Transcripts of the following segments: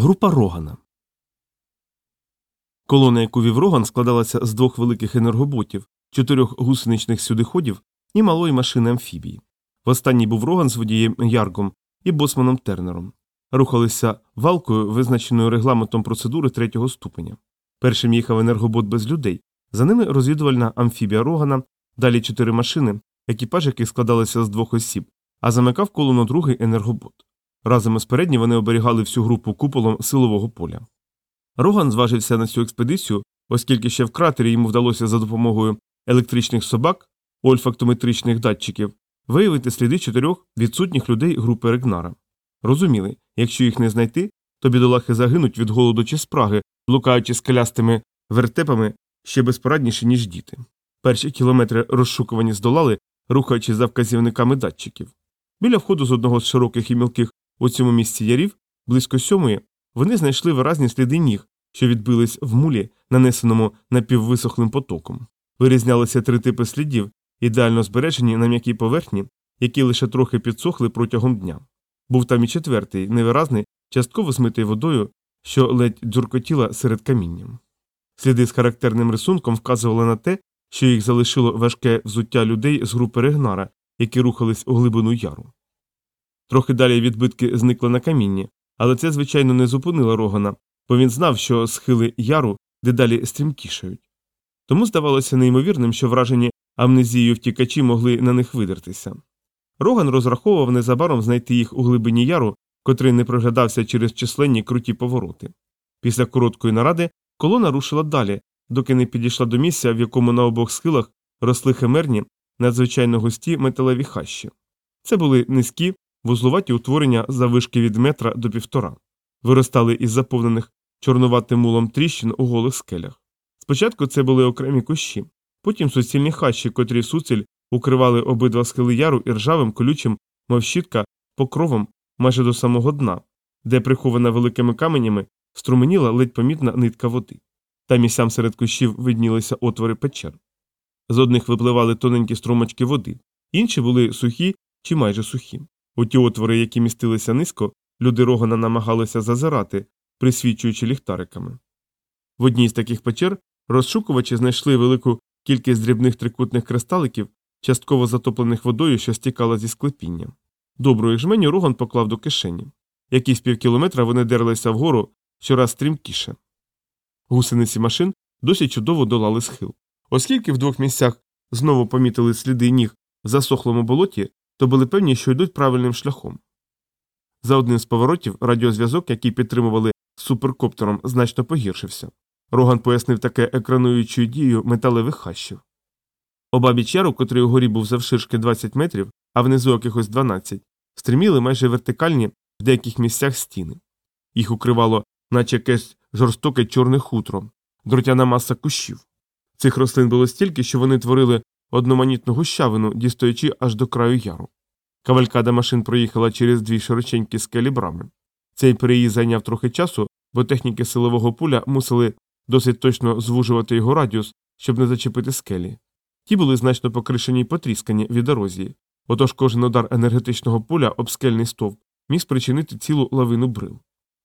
Група Рогана. Колона, яку вів Роган, складалася з двох великих енергоботів, чотирьох гусеничних сюдиходів і малої машини амфібії. В був Роган з водієм Яргом і босманом Тернером. Рухалися валкою, визначеною регламентом процедури третього ступеня. Першим їхав енергобот без людей, за ними розвідувальна амфібія Рогана, далі чотири машини, екіпаж яких складалися з двох осіб, а замикав колону другий енергобот. Разом із передні вони оберігали всю групу куполом силового поля. Роган зважився на цю експедицію, оскільки ще в кратері йому вдалося за допомогою електричних собак, ольфактометричних датчиків, виявити сліди чотирьох відсутніх людей групи Регнара. Розуміли, якщо їх не знайти, то бідолахи загинуть від голоду чи спраги, блукаючи скелястими вертепами ще безпорадніше, ніж діти. Перші кілометри розшукувані здолали, рухаючи за вказівниками датчиків. Біля входу з одного з широких і мілких у цьому місці ярів, близько сьомої, вони знайшли виразні сліди ніг, що відбились в мулі, нанесеному напіввисохлим потоком. Вирізнялися три типи слідів, ідеально збережені на м'якій поверхні, які лише трохи підсохли протягом дня. Був там і четвертий, невиразний, частково змитий водою, що ледь дзюркотіла серед камінням. Сліди з характерним рисунком вказували на те, що їх залишило важке взуття людей з групи Регнара, які рухались у глибину яру. Трохи далі відбитки зникли на камінні, але це, звичайно, не зупинило Рогана, бо він знав, що схили яру дедалі стрімкішають. Тому здавалося неймовірним, що вражені амнезією втікачі могли на них видертися. Роган розраховував незабаром знайти їх у глибині яру, котрий не проглядався через численні круті повороти. Після короткої наради колона рушила далі, доки не підійшла до місця, в якому на обох схилах росли химерні, надзвичайно густі металеві хащі. Це були низькі, вузлуваті утворення завишки від метра до півтора, виростали із заповнених чорнуватим мулом тріщин у голих скелях. Спочатку це були окремі кущі, потім суцільні хащі, котрі суціль укривали обидва схили яру і ржавим колючим, мов щітка, покровом майже до самого дна, де, прихована великими каменями, струменіла ледь помітна нитка води. Там і сям серед кущів виднілися отвори печер. З одних випливали тоненькі струмочки води, інші були сухі чи майже сухі. У ті отвори, які містилися низько, люди рогана намагалися зазирати, присвічуючи ліхтариками. В одній з таких печер розшукувачі знайшли велику кількість дрібних трикутних кристаликів, частково затоплених водою, що стікала зі склепіння. Добру їх жменю Роган поклав до кишені. Якісь півкілометра вони дерлися вгору щораз стрімкіше. Гусениці машин досі чудово долали схил. Оскільки в двох місцях знову помітили сліди ніг в засохлому болоті, то були певні, що йдуть правильним шляхом. За одним з поворотів радіозв'язок, який підтримували суперкоптером, значно погіршився. Роган пояснив таке екрануючою дією металевих хащів. Обабіч яру, котрий угорі був завширшки 20 метрів, а внизу якихось 12, стриміли майже вертикальні в деяких місцях стіни. Їх укривало, наче якесь жорстоке чорне хутро, дротяна маса кущів. Цих рослин було стільки, що вони творили одноманітну гущавину, дістаючи аж до краю яру. Кавалькада машин проїхала через дві широченькі скелі брами. Цей переїзд зайняв трохи часу, бо техніки силового пуля мусили досить точно звужувати його радіус, щоб не зачепити скелі. Ті були значно покришені й потріскані від ерозії, отож кожен удар енергетичного пуля об скельний стовп міг спричинити цілу лавину брил.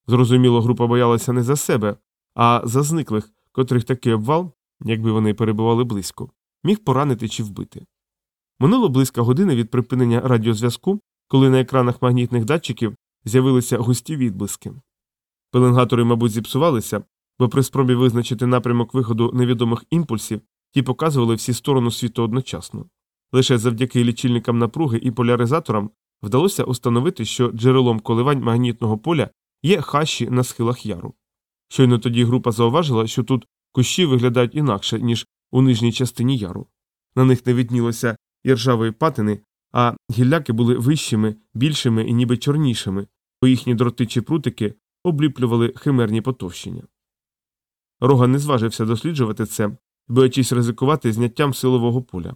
Зрозуміло, група боялася не за себе, а за зниклих, котрих такий обвал, якби вони перебували близько, міг поранити чи вбити. Минуло близько години від припинення радіозв'язку, коли на екранах магнітних датчиків з'явилися густі відблиски. Пеленгатори, мабуть, зіпсувалися, бо при спробі визначити напрямок виходу невідомих імпульсів ті показували всі сторону світу одночасно. Лише завдяки лічильникам напруги і поляризаторам вдалося установити, що джерелом коливань магнітного поля є хащі на схилах яру. Щойно тоді група зауважила, що тут кущі виглядають інакше, ніж у нижній частині яру. На них не виднілося і ржавої патини, а гілляки були вищими, більшими і ніби чорнішими, бо їхні дроти чи прутики обліплювали химерні потовщення. Рога не зважився досліджувати це, боячись ризикувати зняттям силового поля.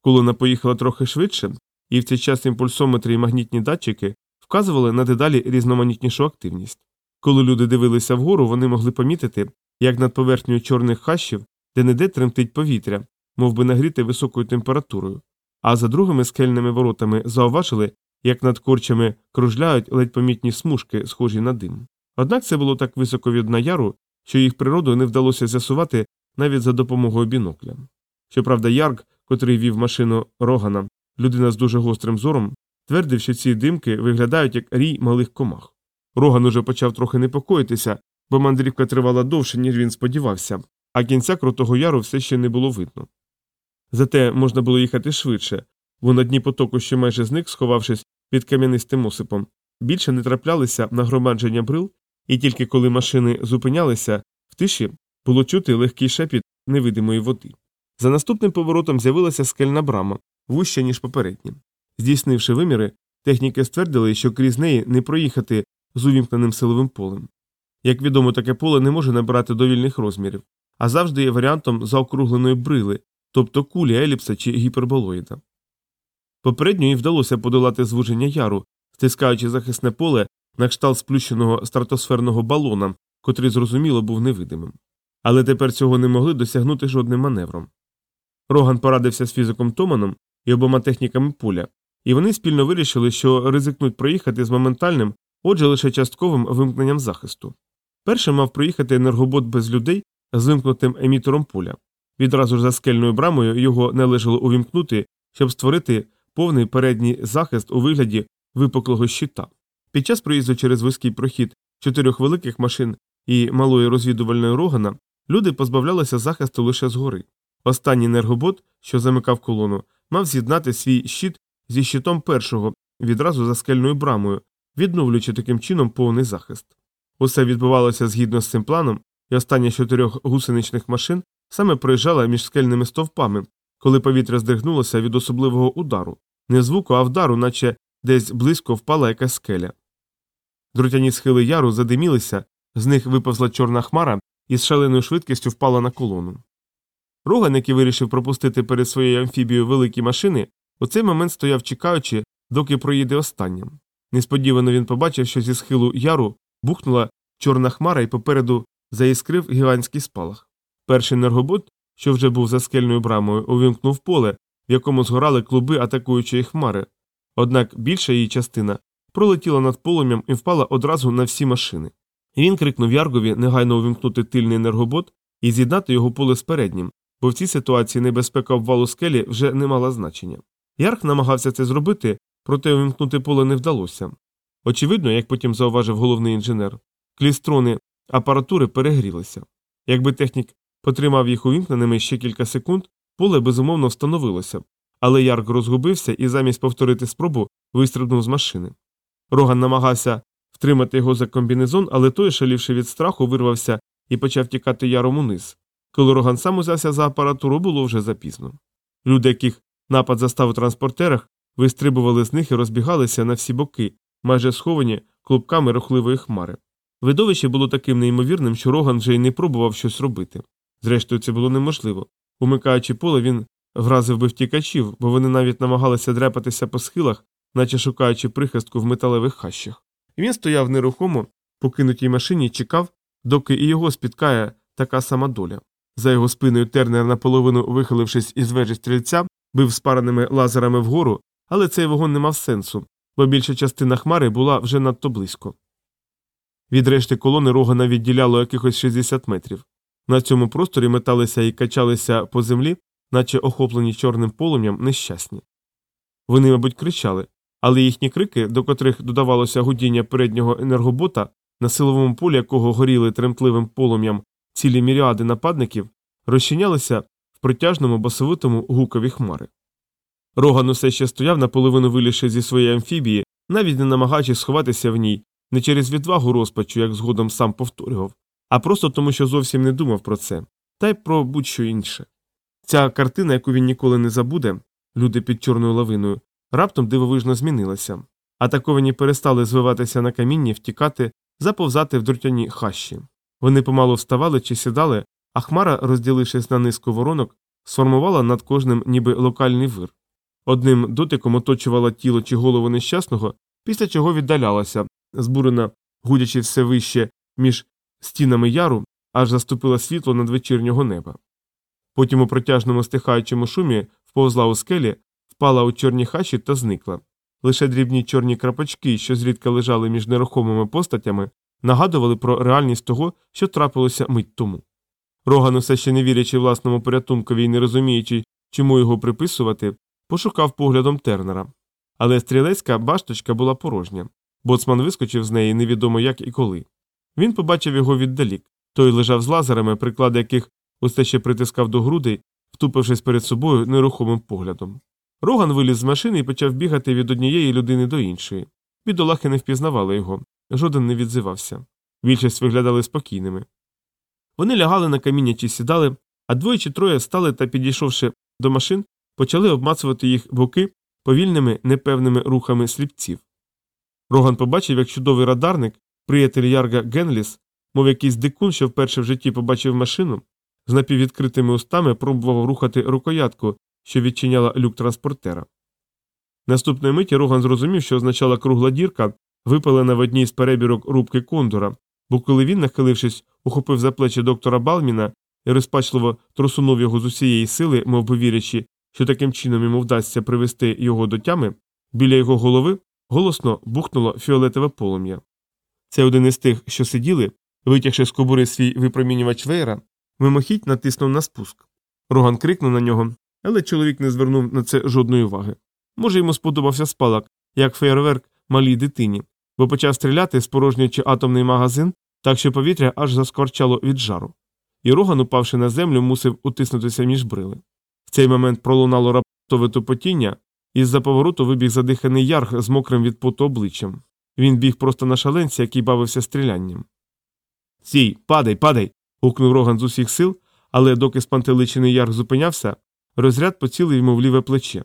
Колона поїхала трохи швидше, і в цей час імпульсометри і магнітні датчики вказували на дедалі різноманітнішу активність. Коли люди дивилися вгору, вони могли помітити, як над поверхнею чорних хащів де неде тремтить повітря, мов би нагріте високою температурою, а за другими скельними воротами зауважили, як над корчами кружляють ледь помітні смужки, схожі на дим. Однак це було так високо від дна яру, що їх природу не вдалося з'ясувати навіть за допомогою бінокля. Щоправда, Ярк, котрий вів машину Рогана, людина з дуже гострим зором, твердив, що ці димки виглядають як рій малих комах. Роган уже почав трохи непокоїтися, бо мандрівка тривала довше, ніж він сподівався, а кінця крутого яру все ще не було видно. Зате можна було їхати швидше, бо на дні потоку, що майже зник, сховавшись під кам'янистим осипом, більше не траплялися нагромадження брил, і тільки коли машини зупинялися, в тиші було чути легкий шепіт невидимої води. За наступним поворотом з'явилася скельна брама, вуща, ніж попередні. Здійснивши виміри, техніки ствердили, що крізь неї не проїхати з увімкненим силовим полем. Як відомо, таке поле не може набирати довільних розмірів, а завжди є варіантом заокругленої брили, тобто кулі, еліпса чи гіперболоїда. Попередньо їй вдалося подолати звуження яру, стискаючи захисне поле на кшталт сплющеного стратосферного балона, котрий зрозуміло був невидимим. Але тепер цього не могли досягнути жодним маневром. Роган порадився з фізиком Томаном і обома техніками поля, і вони спільно вирішили, що ризикнуть проїхати з моментальним, отже лише частковим вимкненням захисту. Першим мав проїхати енергобот без людей з вимкнутим емітором поля. Відразу ж за скельною брамою його належало увімкнути, щоб створити повний передній захист у вигляді випуклого щита. Під час проїзду через вузький прохід чотирьох великих машин і малої розвідувальної рогана люди позбавлялися захисту лише згори. Останній енергобот, що замикав колону, мав з'єднати свій щит зі щитом першого відразу за скельною брамою, відновлюючи таким чином повний захист. Усе відбувалося згідно з цим планом, і остання з чотирьох гусеничних машин саме проїжджала між скельними стовпами, коли повітря здригнулося від особливого удару, не звуку, а вдару, наче десь близько впала якась скеля. Друтяні схили яру задимілися, з них виповзла чорна хмара і з шаленою швидкістю впала на колону. Роган, який вирішив пропустити перед своєю амфібією великі машини, у цей момент стояв чекаючи, доки проїде останнім. Несподівано він побачив, що зі схилу яру бухнула чорна хмара і попереду заіскрив гігантський спалах. Перший енергобот, що вже був за скельною брамою, увімкнув поле, в якому згорали клуби атакуючої хмари, однак більша її частина пролетіла над полум'ям і впала одразу на всі машини. Він крикнув Яргові негайно увімкнути тильний енергобот і з'єднати його поле з переднім, бо в цій ситуації небезпека обвалу скелі вже не мала значення. Ярк намагався це зробити, проте увімкнути поле не вдалося. Очевидно, як потім зауважив головний інженер, клістрони апаратури перегрілися. Якби технік потримав їх увімкненими ще кілька секунд, поле безумовно встановилося але Ярк розгубився і замість повторити спробу вистрибнув з машини. Роган намагався втримати його за комбінезон, але той, шалівши від страху, вирвався і почав тікати яром униз. Коли Роган сам узявся за апаратуру, було вже запізно. Люди, яких напад застав у транспортерах, вистрибували з них і розбігалися на всі боки, майже сховані клубками рухливої хмари. Видовище було таким неймовірним, що Роган вже й не пробував щось робити. Зрештою, це було неможливо. Умикаючи поле, він вразив би втікачів, бо вони навіть намагалися дряпатися по схилах, наче шукаючи прихистку в металевих хащах. І він стояв нерухомо, покинутій машині, чекав, доки і його спіткає така сама доля. За його спиною тернер, наполовину вихилившись із вежі стрільця, бив спараними лазерами вгору, але цей вогонь не мав сенсу, бо більша частина хмари була вже надто близько. Від решти колони рогана відділяло якихось 60 метрів. На цьому просторі металися і качалися по землі, наче охоплені чорним полум'ям нещасні. Вони, мабуть, кричали, але їхні крики, до котрих додавалося гудіння переднього енергобота, на силовому полі якого горіли тремтливим полум'ям цілі міріади нападників, розчинялися в протяжному басовитому гукові хмари. Роган усе ще стояв наполовину вилізши зі своєї амфібії, навіть не намагаючись сховатися в ній, не через відвагу розпачу, як згодом сам повторював, а просто тому, що зовсім не думав про це, та й про будь-що інше. Ця картина, яку він ніколи не забуде, люди під чорною лавиною, раптом дивовижно змінилася. Атаковані перестали звиватися на камінні, втікати, заповзати в дротяні хащі. Вони помалу вставали чи сідали, а хмара, розділившись на низку воронок, сформувала над кожним ніби локальний вир. Одним дотиком оточувала тіло чи голову нещасного, після чого віддалялася, збурена, гудячи все вище між стінами яру, аж заступила світло надвечірнього неба. Потім у протяжному стихаючому шумі вповзла у скелі, впала у чорні хащі та зникла. Лише дрібні чорні крапочки, що зрідка лежали між нерухомими постатями, нагадували про реальність того, що трапилося мить тому. Роган, усе ще не вірячи власному порятункові і не розуміючи, чому його приписувати, пошукав поглядом тернера. Але стрілецька башточка була порожня. Боцман вискочив з неї невідомо як і коли. Він побачив його віддалік. Той лежав з лазерами, приклади яких усе ще притискав до грудей, втупившись перед собою нерухомим поглядом. Роган виліз з машини і почав бігати від однієї людини до іншої. Бідолахи не впізнавали його, жоден не відзивався. Більшість виглядали спокійними. Вони лягали на каміння чи сідали, а двоє чи троє стали та, підійшовши до машин, почали обмацувати їх боки повільними непевними рухами сліпців. Роган побачив, як чудовий радарник, приятель Ярга Генліс, мов якийсь дикун, що вперше в житті побачив машину, з напіввідкритими устами пробував рухати рукоятку, що відчиняла люк транспортера. Наступної миті Роган зрозумів, що означала кругла дірка, випалена в одній з перебірок рубки кондора, бо коли він, нахилившись, ухопив за плечі доктора Балміна і розпачливо трусунув його з усієї сили, мов би вірячи, що таким чином йому вдасться привести його до тями, біля його голови голосно бухнуло фіолетове полум'я. Це один із тих, що сиділи, витягши з кобури свій випромінювач веєра, мимохідь натиснув на спуск. Роган крикнув на нього, але чоловік не звернув на це жодної уваги. Може, йому сподобався спалах, як фейерверк малій дитині, бо почав стріляти, спорожнюючи атомний магазин, так що повітря аж заскорчало від жару. І Роган, упавши на землю, мусив утиснутися між брили. В цей момент пролунало раптове тупотіння, і з-за повороту вибіг задиханий ярг з мокрим від поту обличчям. Він біг просто на шаленця, який бавився стрілянням. Сій, падай, падай. гукнув Роган з усіх сил, але доки спантеличений ярг зупинявся, розряд поцілив йому в ліве плече.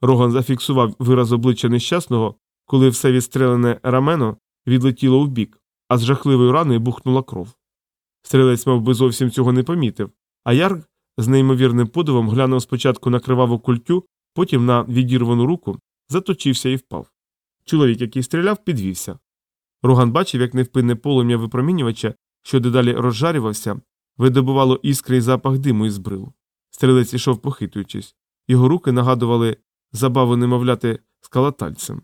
Роган зафіксував вираз обличчя нещасного, коли все відстрелене рамено відлетіло вбік, а з жахливої рани бухнула кров. Стрілець, мов би, зовсім цього не помітив, а ярг з неймовірним подивом глянув спочатку на криваву культю, потім на відірвану руку, заточився і впав. Чоловік, який стріляв, підвівся. Роган бачив, як невпинне полум'я випромінювача, що дедалі розжарювався, видобувало іскри й запах диму із брил. Стрілець ішов похитуючись, його руки нагадували забаву немовляти скалатальцем.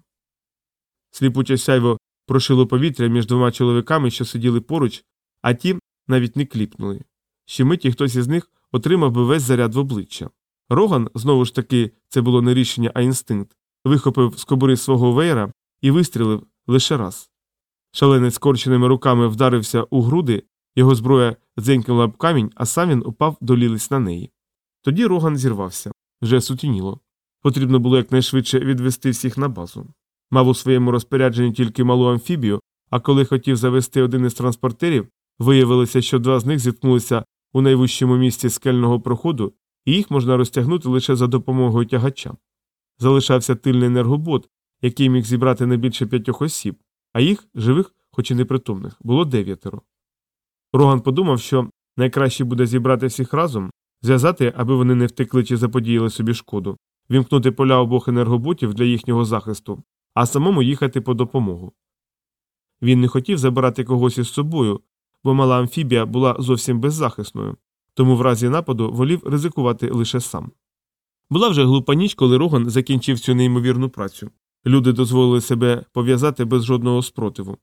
Сліпуче сяйво прошило повітря між двома чоловіками, що сиділи поруч, а ті навіть не кліпнули. Ще миті хтось із них отримав би весь заряд в обличчя. Роган, знову ж таки, це було не рішення, а інстинкт, вихопив з кобури свого веєра і вистрілив лише раз. Шаленець скорченими руками вдарився у груди, його зброя дзенькнула об камінь, а сам він упав долілись на неї. Тоді Роган зірвався вже сутініло. Потрібно було якнайшвидше відвести всіх на базу. Мав у своєму розпорядженні тільки малу амфібію, а коли хотів завести один із транспортерів, виявилося, що два з них зіткнулися у найвищому місці скельного проходу, і їх можна розтягнути лише за допомогою тягача. Залишався тильний енергобот, який міг зібрати не більше п'ятьох осіб, а їх, живих, хоч і непритомних, було дев'ятеро. Роган подумав, що найкраще буде зібрати всіх разом, зв'язати, аби вони не втекли чи заподіяли собі шкоду, вімкнути поля обох енергоботів для їхнього захисту, а самому їхати по допомогу. Він не хотів забирати когось із собою, бо мала амфібія була зовсім беззахисною, тому в разі нападу волів ризикувати лише сам. Була вже глупа ніч, коли Роган закінчив цю неймовірну працю. Люди дозволили себе пов'язати без жодного спротиву.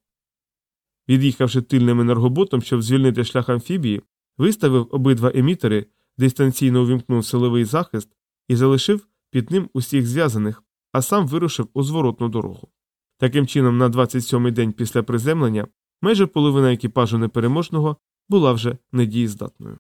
Від'їхавши тильним енергоботом, щоб звільнити шлях амфібії, виставив обидва емітери, дистанційно увімкнув силовий захист і залишив під ним усіх зв'язаних, а сам вирушив у зворотну дорогу. Таким чином, на 27-й день після приземлення майже половина екіпажу непереможного була вже недієздатною.